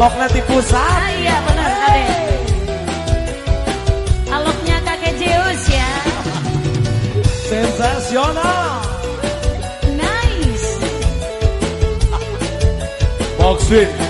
Aloknya di pusat. Ah, iya benar. Aloknya kakek Zeus ya. Sensasional. Nice. Boxing.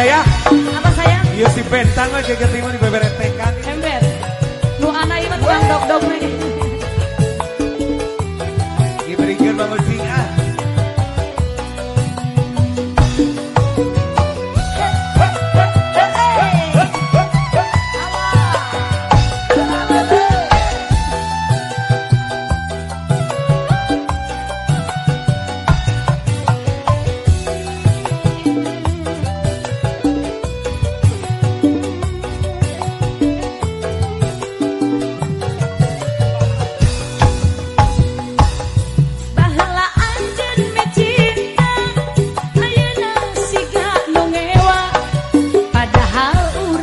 allá? Allá? Yo estoy pensando en que que tengo ni beber este